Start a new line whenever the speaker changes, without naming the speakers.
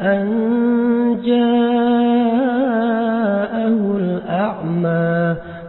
أن جاءه الأعمى